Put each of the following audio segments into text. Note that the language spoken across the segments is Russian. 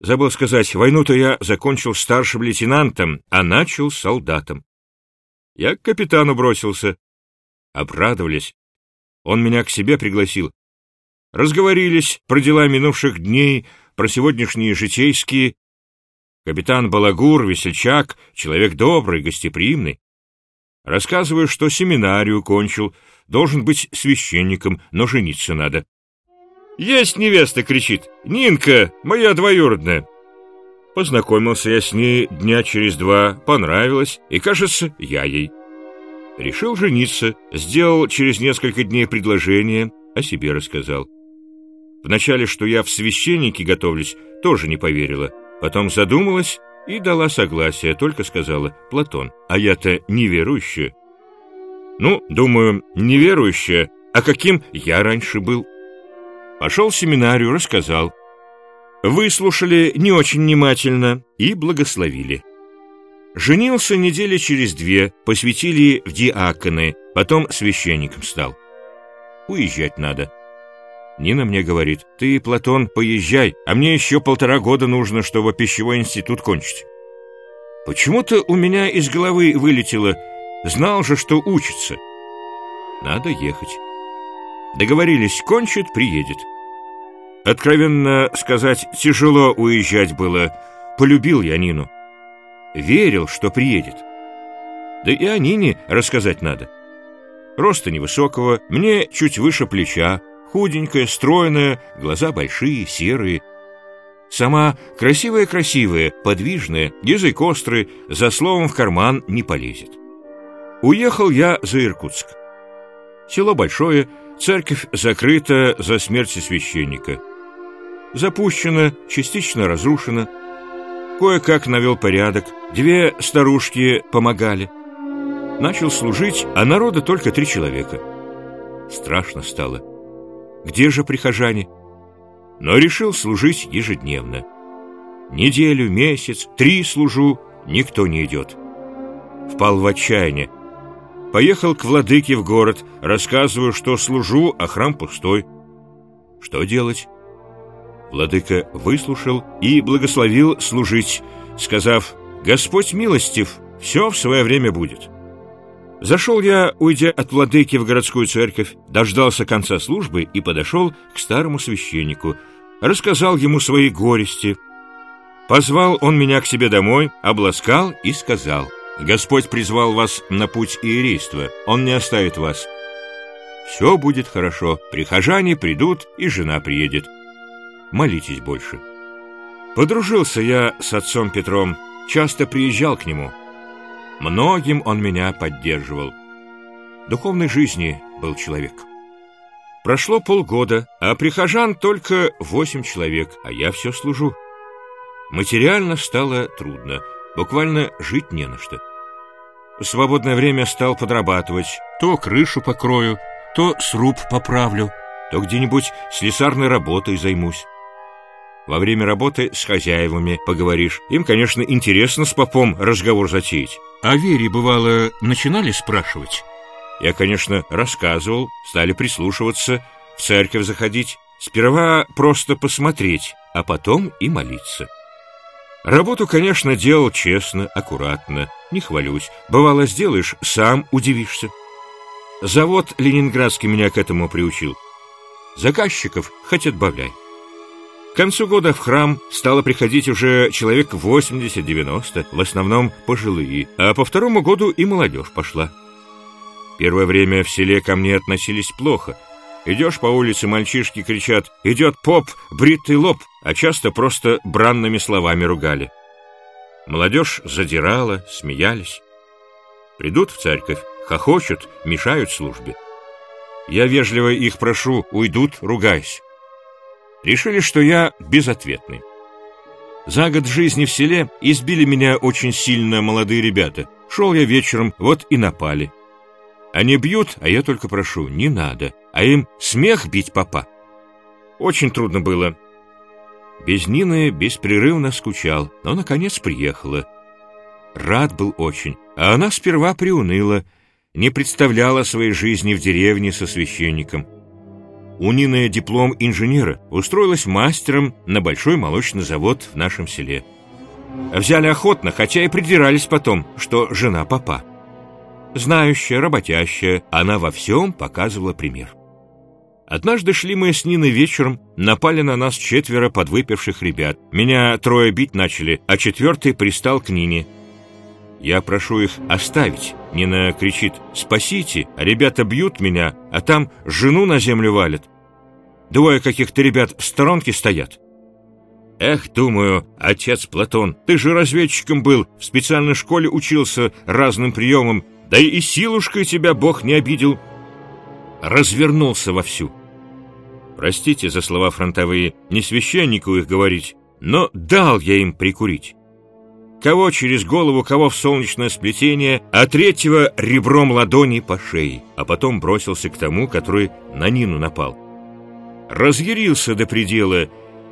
Забыл сказать, войну-то я закончил старшим лейтенантом, а начал солдатом. Я к капитану бросился. Обрадовались. Он меня к себе пригласил. Разговорились про дела минувших дней, про сегодняшние житейские. Капитан Балагур, весельчак, человек добрый, гостеприимный. Рассказываю, что семинарию кончил, должен быть священником, но жениться надо. «Есть невеста!» — кричит. «Нинка, моя двоюродная!» Познакомился я с ней дня через два, понравилось, и, кажется, я ей. Решил жениться, сделал через несколько дней предложение, о себе рассказал. Вначале, что я в священнике готовлюсь, тоже не поверила. Потом задумалась и дала согласие, только сказала, «Платон, а я-то неверующая». Ну, думаю, неверующая, а каким я раньше был? Пошел в семинарию, рассказал. Выслушали не очень внимательно и благословили. Женился недели через две, посвятили в диаконы, потом священником стал. Уезжать надо. Нина мне говорит, ты, Платон, поезжай, а мне еще полтора года нужно, чтобы пищевой институт кончить. Почему-то у меня из головы вылетело, знал же, что учится. Надо ехать. Договорились, кончит, приедет. Откровенно сказать, тяжело уезжать было. Полюбил я Нину. Верил, что приедет. Да и о Нине рассказать надо. Роста невысокого, мне чуть выше плеча, худенькая, стройная, глаза большие, серые. Сама красивая-красивая, подвижная, язык острый, за словом в карман не полезет. Уехал я за Иркутск. Село большое, Церковь закрыта за смерть священника. Запущена, частично разрушена. Кое-как навел порядок, две старушки помогали. Начал служить, а народа только три человека. Страшно стало. Где же прихожане? Но решил служить ежедневно. Неделю, месяц, три служу, никто не идет. Впал в отчаяние, Поехал к владыке в город, рассказываю, что служу, а храм пустой. Что делать? Владыка выслушал и благословил служить, сказав, «Господь милостив, все в свое время будет». Зашел я, уйдя от владыки в городскую церковь, дождался конца службы и подошел к старому священнику, рассказал ему свои горести. Позвал он меня к себе домой, обласкал и сказал — Господь призвал вас на путь иерейства, Он не оставит вас. Все будет хорошо, прихожане придут, и жена приедет. Молитесь больше. Подружился я с отцом Петром, часто приезжал к нему. Многим он меня поддерживал. Духовной жизни был человек. Прошло полгода, а прихожан только восемь человек, а я все служу. Материально стало трудно, буквально жить не на что. В свободное время стал подрабатывать. То крышу покрою, то сруб поправлю, то где-нибудь слесарной работой займусь. Во время работы с хозяевами поговоришь. Им, конечно, интересно с попом разговор затеять. А Вере, бывало, начинали спрашивать? Я, конечно, рассказывал, стали прислушиваться, в церковь заходить. Сперва просто посмотреть, а потом и молиться. Работу, конечно, делал честно, аккуратно, не хвалюсь. Бывало, сделаешь, сам удивишься. Завод ленинградский меня к этому приучил. Заказчиков хоть отбавляй. К концу года в храм стало приходить уже человек 80-90, в основном пожилые, а по второму году и молодежь пошла. Первое время в селе ко мне относились плохо — Идешь по улице, мальчишки кричат «Идет поп, бритый лоб», а часто просто бранными словами ругали. Молодежь задирала, смеялись. Придут в церковь, хохочут, мешают службе. Я вежливо их прошу, уйдут, ругаясь. Решили, что я безответный. За год жизни в селе избили меня очень сильно молодые ребята. Шел я вечером, вот и напали. Они бьют, а я только прошу, не надо а им смех бить папа. Очень трудно было. Без Нины беспрерывно скучал, но, наконец, приехала. Рад был очень, а она сперва приуныла, не представляла своей жизни в деревне со священником. У Нины диплом инженера, устроилась мастером на большой молочный завод в нашем селе. Взяли охотно, хотя и придирались потом, что жена папа. Знающая, работящая, она во всем показывала пример. Однажды шли мы с Ниной вечером, напали на нас четверо подвыпивших ребят. Меня трое бить начали, а четвертый пристал к Нине. Я прошу их оставить. Нина кричит «Спасите!», ребята бьют меня, а там жену на землю валят. Двое каких-то ребят в сторонке стоят. Эх, думаю, отец Платон, ты же разведчиком был, в специальной школе учился разным приемам, да и силушкой тебя Бог не обидел. Развернулся вовсю. Простите за слова фронтовые, не священнику их говорить, но дал я им прикурить. Кого через голову, кого в солнечное сплетение, а третьего ребром ладони по шее, а потом бросился к тому, который на Нину напал. Разъярился до предела,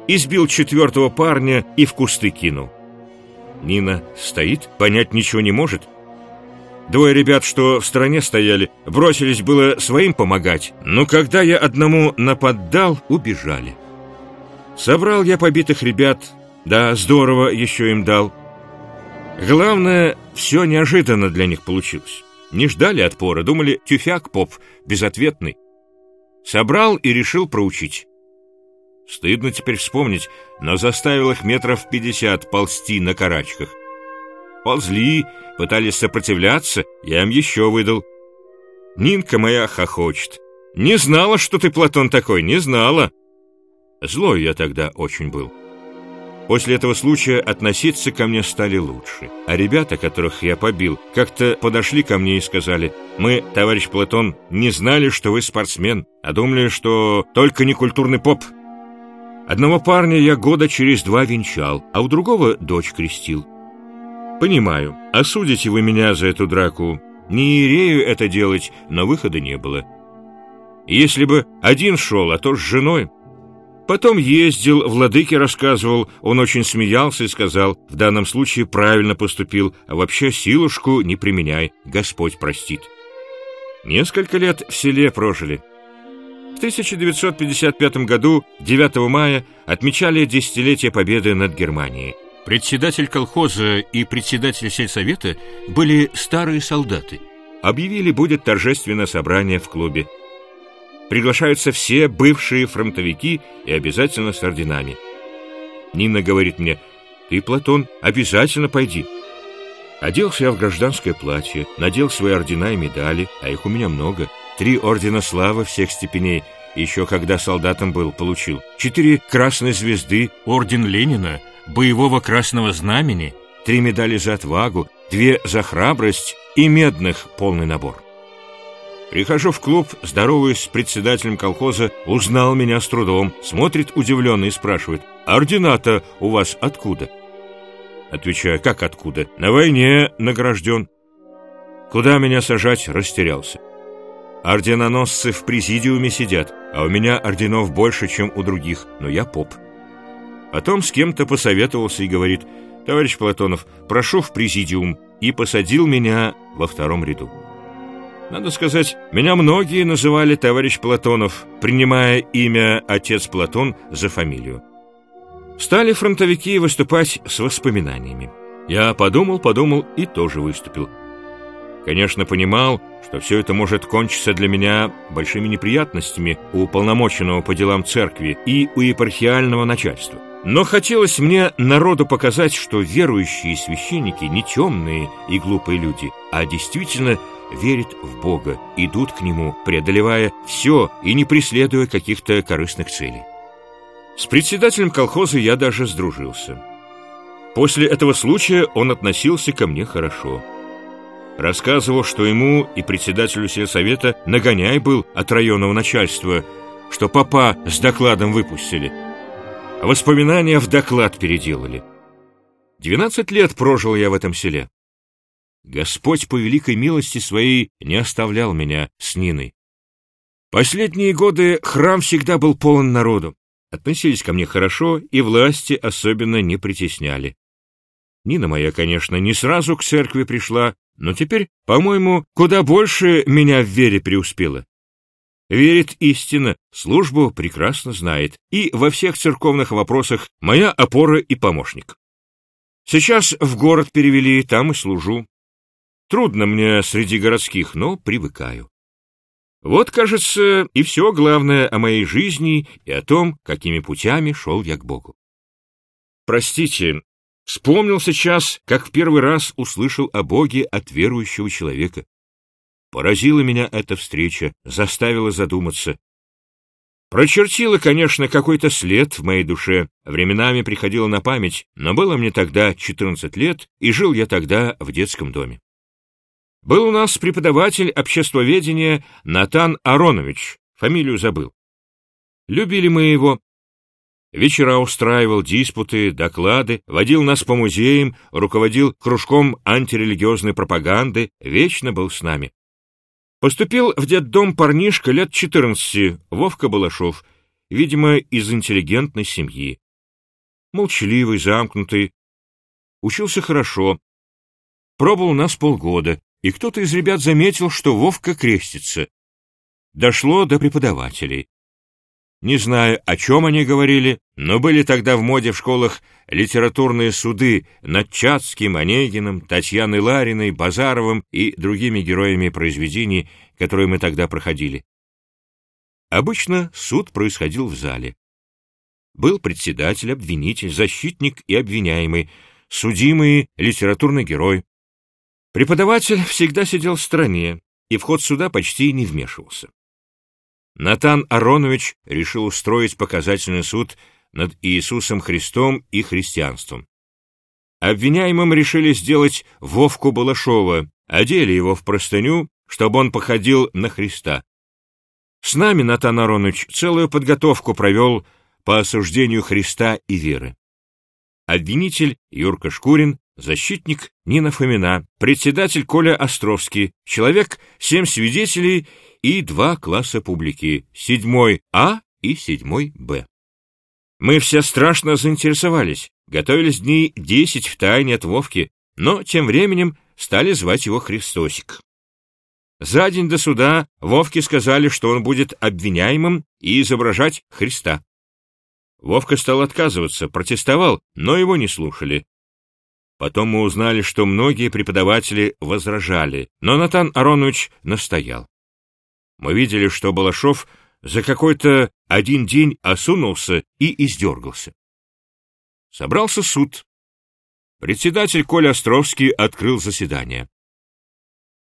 избил четвертого парня и в кусты кинул. Нина стоит, понять ничего не может, Двое ребят, что в стороне стояли, бросились было своим помогать, но когда я одному нападал, убежали. Собрал я побитых ребят, да, здорово еще им дал. Главное, все неожиданно для них получилось. Не ждали отпора, думали, тюфяк поп, безответный. Собрал и решил проучить. Стыдно теперь вспомнить, но заставил их метров пятьдесят ползти на карачках. Ползли, пытались сопротивляться, я им еще выдал. Нинка моя хохочет. Не знала, что ты, Платон, такой, не знала. Злой я тогда очень был. После этого случая относиться ко мне стали лучше. А ребята, которых я побил, как-то подошли ко мне и сказали, «Мы, товарищ Платон, не знали, что вы спортсмен, а думали, что только не культурный поп». Одного парня я года через два венчал, а у другого дочь крестил. «Понимаю, осудите вы меня за эту драку. Не ирею это делать, но выхода не было. Если бы один шел, а то с женой...» Потом ездил, владыке рассказывал, он очень смеялся и сказал, в данном случае правильно поступил, а вообще силушку не применяй, Господь простит. Несколько лет в селе прожили. В 1955 году, 9 мая, отмечали десятилетие победы над Германией. Председатель колхоза и председатель сельсовета были старые солдаты. Объявили, будет торжественное собрание в клубе. Приглашаются все бывшие фронтовики и обязательно с орденами. Нина говорит мне, «Ты, Платон, обязательно пойди». Оделся я в гражданское платье, надел свои ордена и медали, а их у меня много. Три ордена славы всех степеней, еще когда солдатом был, получил. Четыре красной звезды, орден Ленина — боевого красного знамени, три медали за отвагу, две за храбрость и медных полный набор. Прихожу в клуб, здороваюсь с председателем колхоза, узнал меня с трудом, смотрит удивленно и спрашивает, «Ордена-то у вас откуда?» Отвечаю, «Как откуда? На войне награжден». Куда меня сажать, растерялся. Орденоносцы в президиуме сидят, а у меня орденов больше, чем у других, но я поп. Потом с кем-то посоветовался и говорит, «Товарищ Платонов, прошу в президиум», и посадил меня во втором ряду. Надо сказать, меня многие называли товарищ Платонов, принимая имя отец Платон за фамилию. Стали фронтовики выступать с воспоминаниями. Я подумал, подумал и тоже выступил. Конечно, понимал, что все это может кончиться для меня большими неприятностями у уполномоченного по делам церкви и у епархиального начальства. Но хотелось мне народу показать, что верующие священники не темные и глупые люди, а действительно верят в Бога, идут к Нему, преодолевая все и не преследуя каких-то корыстных целей. С председателем колхоза я даже сдружился. После этого случая он относился ко мне хорошо. Рассказывал, что ему и председателю сельсовета нагоняй был от районного начальства, что папа с докладом выпустили – Воспоминания в доклад переделали. Двенадцать лет прожил я в этом селе. Господь по великой милости своей не оставлял меня с Ниной. Последние годы храм всегда был полон народу. Относились ко мне хорошо, и власти особенно не притесняли. Нина моя, конечно, не сразу к церкви пришла, но теперь, по-моему, куда больше меня в вере преуспела. Верит истинно, службу прекрасно знает, и во всех церковных вопросах моя опора и помощник. Сейчас в город перевели, там и служу. Трудно мне среди городских, но привыкаю. Вот, кажется, и все главное о моей жизни и о том, какими путями шел я к Богу. Простите, вспомнил сейчас, как в первый раз услышал о Боге от верующего человека. Поразила меня эта встреча, заставила задуматься. Прочертила, конечно, какой-то след в моей душе, временами приходила на память, но было мне тогда 14 лет, и жил я тогда в детском доме. Был у нас преподаватель обществоведения Натан Аронович, фамилию забыл. Любили мы его. Вечера устраивал диспуты, доклады, водил нас по музеям, руководил кружком антирелигиозной пропаганды, вечно был с нами. Поступил в детдом парнишка лет 14, Вовка Балашов, видимо, из интеллигентной семьи. Молчаливый, замкнутый. Учился хорошо. Пробовал нас полгода, и кто-то из ребят заметил, что Вовка крестится. Дошло до преподавателей. Не знаю, о чем они говорили, но были тогда в моде в школах литературные суды над Чацким, Онегиным, Татьяной Лариной, Базаровым и другими героями произведений, которые мы тогда проходили. Обычно суд происходил в зале. Был председатель, обвинитель, защитник и обвиняемый, судимый, литературный герой, Преподаватель всегда сидел в стороне и в ход суда почти не вмешивался. Натан Аронович решил устроить показательный суд над Иисусом Христом и христианством. Обвиняемым решили сделать Вовку Балашова, одели его в простыню, чтобы он походил на Христа. С нами Натан Аронович целую подготовку провел по осуждению Христа и веры. Обвинитель Юрка Шкурин защитник Нина Фомина, председатель Коля Островский, человек семь свидетелей и два класса публики, седьмой А и седьмой Б. Мы все страшно заинтересовались, готовились дней десять в тайне от Вовки, но тем временем стали звать его Христосик. За день до суда Вовке сказали, что он будет обвиняемым и изображать Христа. Вовка стал отказываться, протестовал, но его не слушали. Потом мы узнали, что многие преподаватели возражали, но Натан Аронович настоял. Мы видели, что Балашов за какой-то один день осунулся и издергался. Собрался суд. Председатель Коля Островский открыл заседание.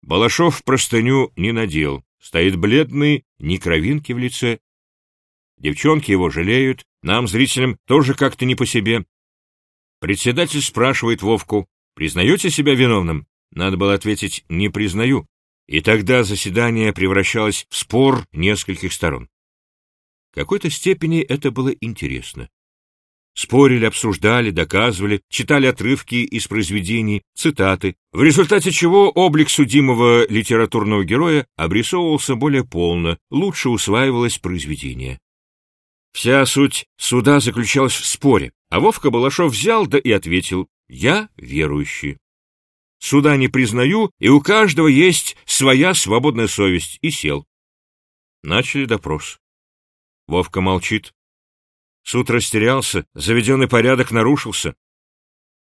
Балашов простыню не надел, стоит бледный, ни кровинки в лице. Девчонки его жалеют, нам, зрителям, тоже как-то не по себе. Председатель спрашивает Вовку, «Признаете себя виновным?» Надо было ответить «Не признаю». И тогда заседание превращалось в спор нескольких сторон. В какой-то степени это было интересно. Спорили, обсуждали, доказывали, читали отрывки из произведений, цитаты, в результате чего облик судимого литературного героя обрисовывался более полно, лучше усваивалось произведение. Вся суть суда заключалась в споре, а Вовка Балашов взял да и ответил «Я верующий». Суда не признаю, и у каждого есть своя свободная совесть, и сел. Начали допрос. Вовка молчит. Суд растерялся, заведенный порядок нарушился.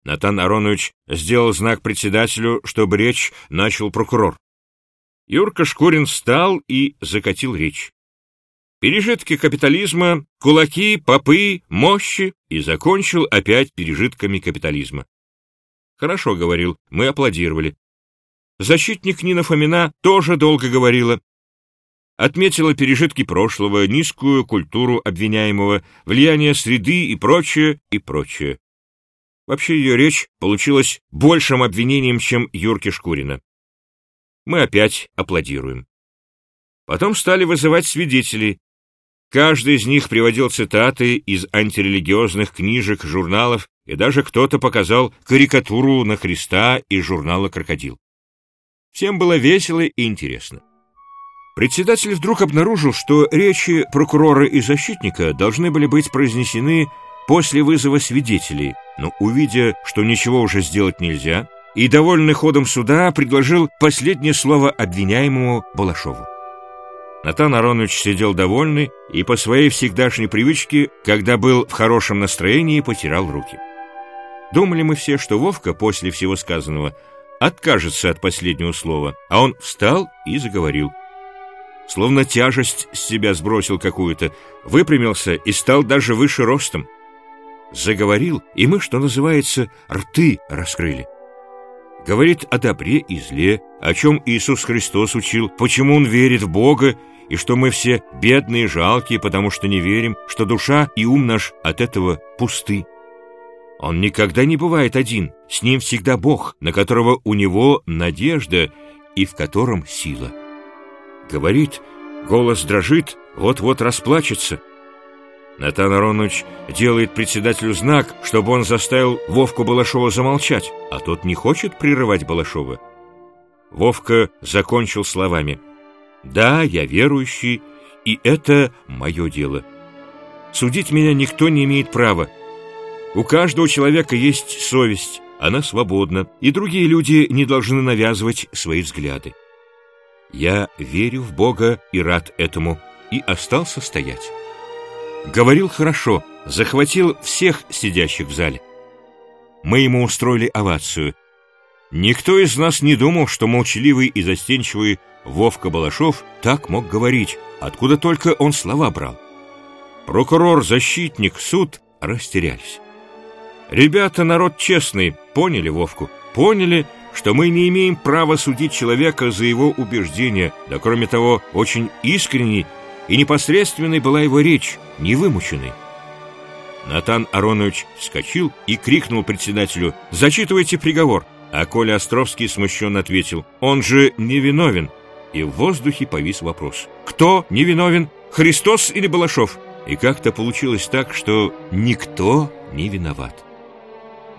Натан Аронович сделал знак председателю, чтобы речь начал прокурор. Юрка Шкурин встал и закатил речь. Пережитки капитализма, кулаки, попы, мощи и закончил опять пережитками капитализма. Хорошо говорил, мы аплодировали. Защитник Нина Фомина тоже долго говорила. Отметила пережитки прошлого, низкую культуру обвиняемого, влияние среды и прочее, и прочее. Вообще ее речь получилась большим обвинением, чем Юрки Шкурина. Мы опять аплодируем. Потом стали вызывать свидетелей, Каждый из них приводил цитаты из антирелигиозных книжек, журналов, и даже кто-то показал карикатуру на Христа из журнала «Крокодил». Всем было весело и интересно. Председатель вдруг обнаружил, что речи прокурора и защитника должны были быть произнесены после вызова свидетелей, но, увидя, что ничего уже сделать нельзя, и, довольный ходом суда, предложил последнее слово обвиняемому Балашову. Натан Аронович сидел довольный и по своей всегдашней привычке, когда был в хорошем настроении, потирал руки. Думали мы все, что Вовка после всего сказанного откажется от последнего слова, а он встал и заговорил. Словно тяжесть с себя сбросил какую-то, выпрямился и стал даже выше ростом. Заговорил, и мы, что называется, рты раскрыли. Говорит о добре и зле, о чем Иисус Христос учил, почему Он верит в Бога и что мы все бедные, жалкие, потому что не верим, что душа и ум наш от этого пусты. Он никогда не бывает один, с ним всегда Бог, на которого у него надежда и в котором сила. Говорит, голос дрожит, вот-вот расплачется. Натан Аронович делает председателю знак, чтобы он заставил Вовку Балашова замолчать, а тот не хочет прерывать Балашова. Вовка закончил словами — да, я верующий, и это мое дело. Судить меня никто не имеет права. У каждого человека есть совесть, она свободна, и другие люди не должны навязывать свои взгляды. Я верю в Бога и рад этому, и остался стоять. Говорил хорошо, захватил всех сидящих в зале. Мы ему устроили овацию. Никто из нас не думал, что молчаливый и застенчивый Вовка Балашов так мог говорить, откуда только он слова брал. Прокурор, защитник, суд растерялись. Ребята, народ честный, поняли Вовку, поняли, что мы не имеем права судить человека за его убеждения, да кроме того, очень искренней и непосредственной была его речь, невымученной. Натан Аронович вскочил и крикнул председателю «Зачитывайте приговор!» А Коля Островский смущенно ответил «Он же невиновен!» и в воздухе повис вопрос. Кто невиновен, Христос или Балашов? И как-то получилось так, что никто не виноват.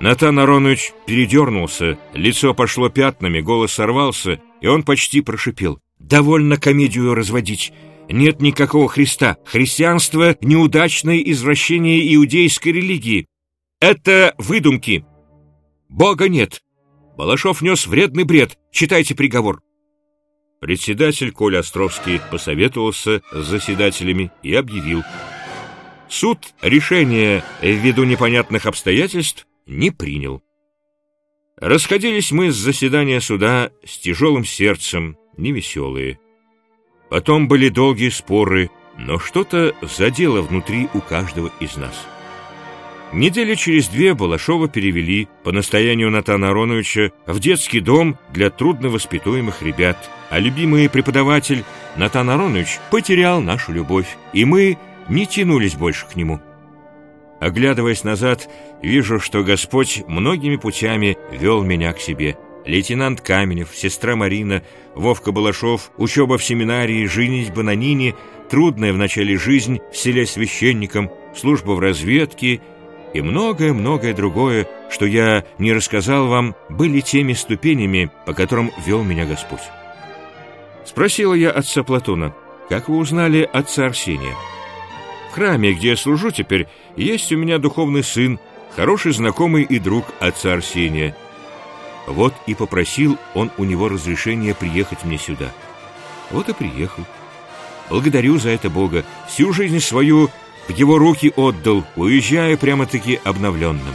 Натан Аронович передернулся, лицо пошло пятнами, голос сорвался, и он почти прошипел. «Довольно комедию разводить. Нет никакого Христа. Христианство — неудачное извращение иудейской религии. Это выдумки. Бога нет. Балашов нес вредный бред. Читайте приговор». Председатель Коля Островский посоветовался с заседателями и объявил. Суд решение ввиду непонятных обстоятельств не принял. Расходились мы с заседания суда с тяжелым сердцем, невеселые. Потом были долгие споры, но что-то задело внутри у каждого из нас. Недели через две Балашова перевели по настоянию Натана Ароновича в детский дом для трудновоспитуемых ребят, а любимый преподаватель Натан Аронович потерял нашу любовь, и мы не тянулись больше к нему. Оглядываясь назад, вижу, что Господь многими путями вел меня к себе. Лейтенант Каменев, сестра Марина, Вовка Балашов, учеба в семинарии, женитьба на Нине, трудная в начале жизнь в селе священником, служба в разведке — и многое-многое другое, что я не рассказал вам, были теми ступенями, по которым вел меня Господь. Спросила я отца Платона, как вы узнали отца Арсения? В храме, где я служу теперь, есть у меня духовный сын, хороший знакомый и друг отца Арсения. Вот и попросил он у него разрешения приехать мне сюда. Вот и приехал. Благодарю за это Бога. Всю жизнь свою в его руки отдал, уезжая прямо-таки обновленным.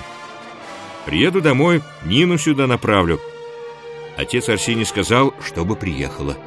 Приеду домой, Нину сюда направлю. Отец Арсений сказал, чтобы приехала.